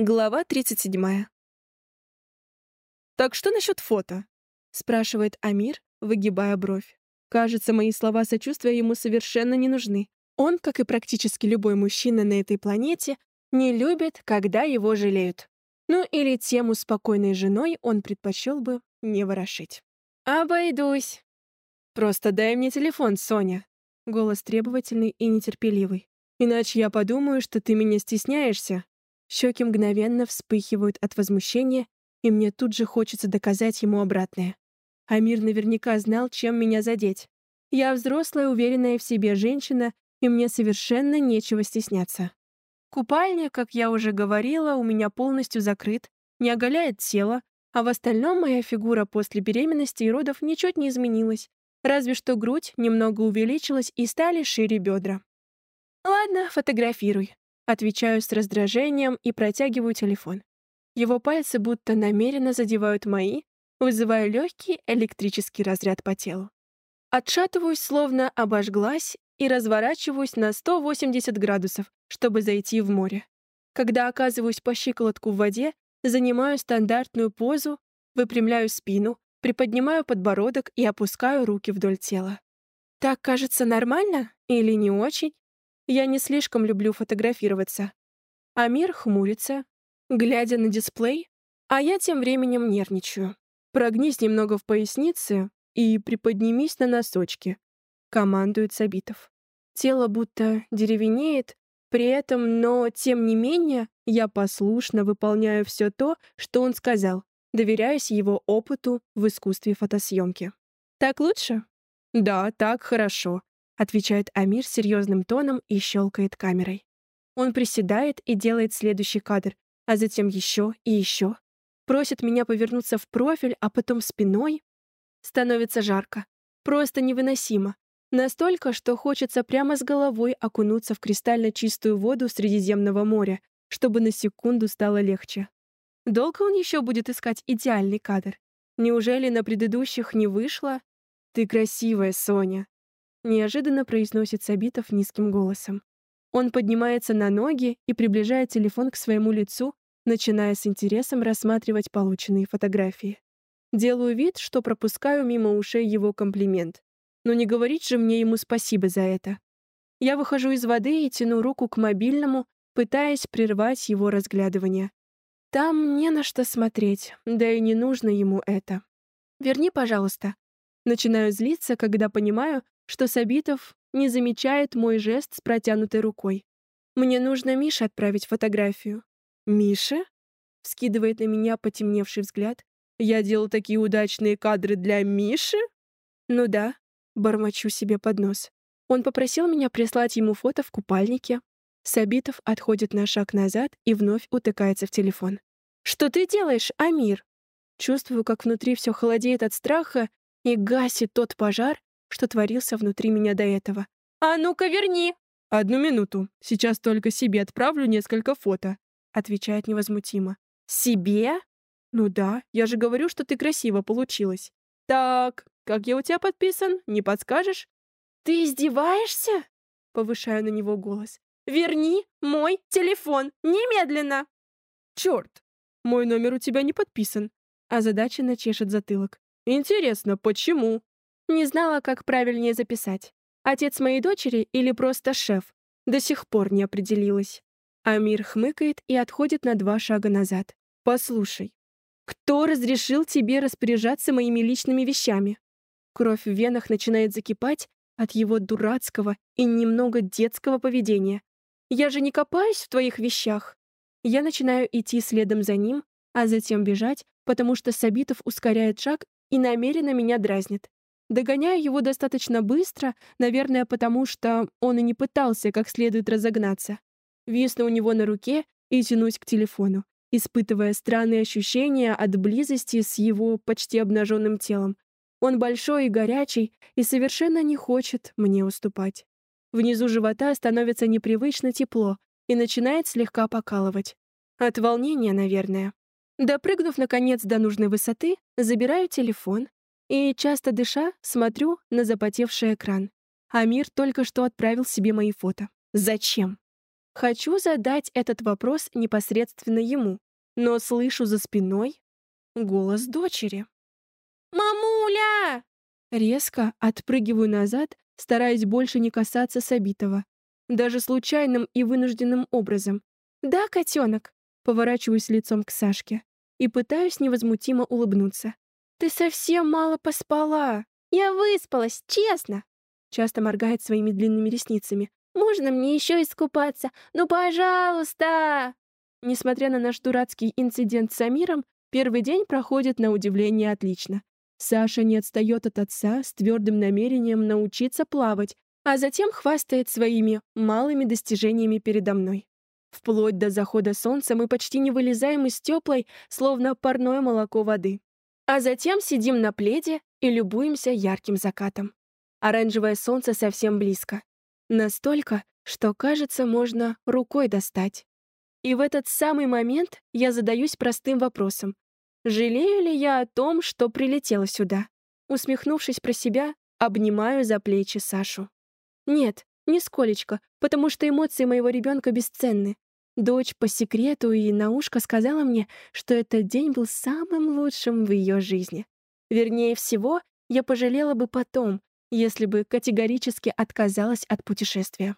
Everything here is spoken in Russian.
Глава 37. «Так что насчет фото?» — спрашивает Амир, выгибая бровь. Кажется, мои слова сочувствия ему совершенно не нужны. Он, как и практически любой мужчина на этой планете, не любит, когда его жалеют. Ну или тему спокойной женой он предпочел бы не ворошить. «Обойдусь!» «Просто дай мне телефон, Соня!» Голос требовательный и нетерпеливый. «Иначе я подумаю, что ты меня стесняешься, Щеки мгновенно вспыхивают от возмущения, и мне тут же хочется доказать ему обратное. Амир наверняка знал, чем меня задеть. Я взрослая, уверенная в себе женщина, и мне совершенно нечего стесняться. Купальня, как я уже говорила, у меня полностью закрыт, не оголяет тело, а в остальном моя фигура после беременности и родов ничуть не изменилась, разве что грудь немного увеличилась и стали шире бедра. «Ладно, фотографируй», Отвечаю с раздражением и протягиваю телефон. Его пальцы будто намеренно задевают мои, вызывая легкий электрический разряд по телу. Отшатываюсь, словно обожглась, и разворачиваюсь на 180 градусов, чтобы зайти в море. Когда оказываюсь по щиколотку в воде, занимаю стандартную позу, выпрямляю спину, приподнимаю подбородок и опускаю руки вдоль тела. Так кажется нормально или не очень? Я не слишком люблю фотографироваться. Амир хмурится, глядя на дисплей, а я тем временем нервничаю. Прогнись немного в пояснице и приподнимись на носочки. Командует Сабитов. Тело будто деревенеет, при этом, но, тем не менее, я послушно выполняю все то, что он сказал, доверяясь его опыту в искусстве фотосъемки. Так лучше? Да, так хорошо отвечает Амир серьезным тоном и щелкает камерой. Он приседает и делает следующий кадр, а затем еще и еще. Просит меня повернуться в профиль, а потом спиной. Становится жарко. Просто невыносимо. Настолько, что хочется прямо с головой окунуться в кристально чистую воду Средиземного моря, чтобы на секунду стало легче. Долго он еще будет искать идеальный кадр? Неужели на предыдущих не вышло? Ты красивая, Соня. Неожиданно произносит Сабитов низким голосом. Он поднимается на ноги и приближает телефон к своему лицу, начиная с интересом рассматривать полученные фотографии. Делаю вид, что пропускаю мимо ушей его комплимент. Но не говорить же мне ему спасибо за это. Я выхожу из воды и тяну руку к мобильному, пытаясь прервать его разглядывание. Там не на что смотреть, да и не нужно ему это. Верни, пожалуйста. Начинаю злиться, когда понимаю, что Сабитов не замечает мой жест с протянутой рукой. Мне нужно Мише отправить фотографию. «Миша?» — скидывает на меня потемневший взгляд. «Я делал такие удачные кадры для Миши?» «Ну да», — бормочу себе под нос. Он попросил меня прислать ему фото в купальнике. Сабитов отходит на шаг назад и вновь утыкается в телефон. «Что ты делаешь, Амир?» Чувствую, как внутри все холодеет от страха и гасит тот пожар, что творился внутри меня до этого. «А ну-ка, верни!» «Одну минуту. Сейчас только себе отправлю несколько фото», — отвечает невозмутимо. «Себе?» «Ну да, я же говорю, что ты красиво получилась». «Так, как я у тебя подписан, не подскажешь?» «Ты издеваешься?» — повышаю на него голос. «Верни мой телефон! Немедленно!» «Черт! Мой номер у тебя не подписан!» А задача начешет затылок. «Интересно, почему?» Не знала, как правильнее записать. Отец моей дочери или просто шеф. До сих пор не определилась. Амир хмыкает и отходит на два шага назад. «Послушай, кто разрешил тебе распоряжаться моими личными вещами?» Кровь в венах начинает закипать от его дурацкого и немного детского поведения. «Я же не копаюсь в твоих вещах!» Я начинаю идти следом за ним, а затем бежать, потому что Сабитов ускоряет шаг и намеренно меня дразнит. Догоняю его достаточно быстро, наверное, потому что он и не пытался как следует разогнаться. Висну у него на руке и тянусь к телефону, испытывая странные ощущения от близости с его почти обнаженным телом. Он большой и горячий и совершенно не хочет мне уступать. Внизу живота становится непривычно тепло и начинает слегка покалывать. От волнения, наверное. Допрыгнув, наконец, до нужной высоты, забираю телефон, и, часто дыша, смотрю на запотевший экран. Амир только что отправил себе мои фото. Зачем? Хочу задать этот вопрос непосредственно ему, но слышу за спиной голос дочери. «Мамуля!» Резко отпрыгиваю назад, стараясь больше не касаться Сабитова. Даже случайным и вынужденным образом. «Да, котенок!» Поворачиваюсь лицом к Сашке и пытаюсь невозмутимо улыбнуться. «Ты совсем мало поспала!» «Я выспалась, честно!» Часто моргает своими длинными ресницами. «Можно мне еще искупаться? Ну, пожалуйста!» Несмотря на наш дурацкий инцидент с Амиром, первый день проходит на удивление отлично. Саша не отстает от отца с твердым намерением научиться плавать, а затем хвастает своими малыми достижениями передо мной. Вплоть до захода солнца мы почти не вылезаем из теплой, словно парное молоко воды. А затем сидим на пледе и любуемся ярким закатом. Оранжевое солнце совсем близко. Настолько, что, кажется, можно рукой достать. И в этот самый момент я задаюсь простым вопросом. Жалею ли я о том, что прилетела сюда? Усмехнувшись про себя, обнимаю за плечи Сашу. Нет, нисколечко, потому что эмоции моего ребенка бесценны. Дочь по секрету и на ушко сказала мне, что этот день был самым лучшим в ее жизни. Вернее всего, я пожалела бы потом, если бы категорически отказалась от путешествия.